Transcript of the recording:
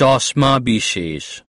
চশমা বিশেষ